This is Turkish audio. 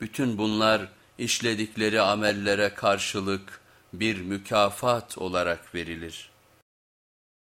Bütün bunlar işledikleri amellere karşılık bir mükafat olarak verilir.''